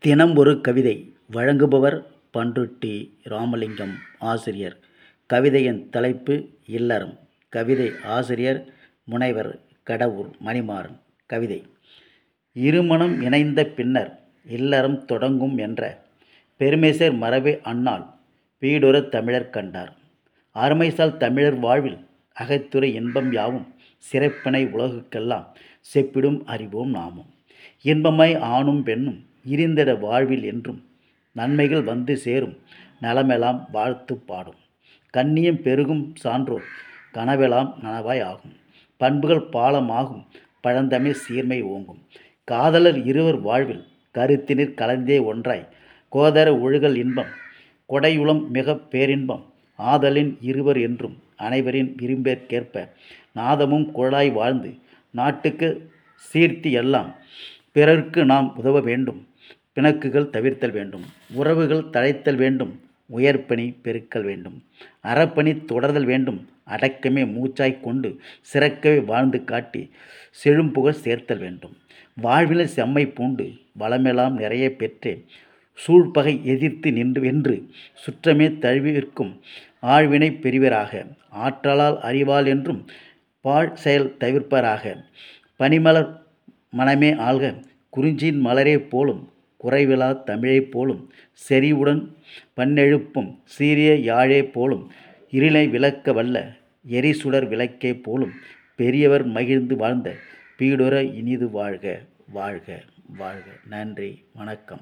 தினம் ஒரு கவிதை வழங்குபவர் பண்ருட்டி ராமலிங்கம் ஆசிரியர். கவிதையின் தலைப்பு இல்லறம். கவிதை ஆசிரியர் முனைவர் கடவுர் மணிமாறன். கவிதை. இருமணம் இணைந்த பின்னர் இல்லறம் தொடங்கும் என்ற பெருமேசர் மரபை அண்ணால் வீடொரு தமிழர் கண்டார். அருமைசால் தமிழர் வாழ்வில் அகத்துறை இன்பம் யாவும் சிறப்பினை உலகுக்கெல்லாம் செப்பிடும் அறிவோம் நாமும். இன்பமாய் ஆணும் பெண்ணும் இருந்திட வாழ்வில் என்றும் நன்மைகள் வந்து சேரும் நலமெல்லாம் வாழ்த்து பாடும். கண்ணியம் பெருகும் சான்றோர் கனவெல்லாம் நனவாய் ஆகும். பண்புகள் பாலமாகும் பழந்தமிழ் சீர்மை ஓங்கும். காதலர் இருவர் வாழ்வில் கருத்தினிற் கலந்தே ஒன்றாய். கோதர ஒழுகல் இன்பம் கொடையுளம் மிக பேரின்பம் ஆதலின் இருவர் என்றும் அனைவரின் விரும்பேற்கேற்ப நாதமும் குழலாய் வாழ்ந்து நாட்டுக்கு சீர்த்தி எல்லாம் பிறர்க்கு நாம் உதவ வேண்டும். பிணக்குகள் தவிர்த்தல் வேண்டும். உறவுகள் தழைத்தல் வேண்டும். உயர்பணி பெருக்கல் வேண்டும். அறப்பணி தொடர்தல் வேண்டும். அடக்கமே மூச்சாய் கொண்டு சிறக்கவே வாழ்ந்து காட்டி செழும்புகழ் சேர்த்தல் வேண்டும். வாழ்வில செம்மை பூண்டு வளமெல்லாம் நிறைய பெற்றே சூழ்பகை எதிர்த்து நின்று வென்று சுற்றமே தழுவிற்கும் ஆழ்வினை பெரிவராக ஆற்றலால் அறிவால் என்றும் பாழ் செயல் தவிர்ப்பராக பனிமலர் மனமே ஆள்க குறிஞ்சியின் மலரே போலும் குறைவிலா தமிழைப் போலும் செறிவுடன் பன்னெழுப்பும் சீரிய யாழே போலும் இருளை விளக்க வல்ல எரிசுடர் விளக்கே போலும் பெரியவர் மகிழ்ந்து வாழ்ந்த பீடுற இனிது வாழ்க வாழ்க வாழ்க. நன்றி வணக்கம்.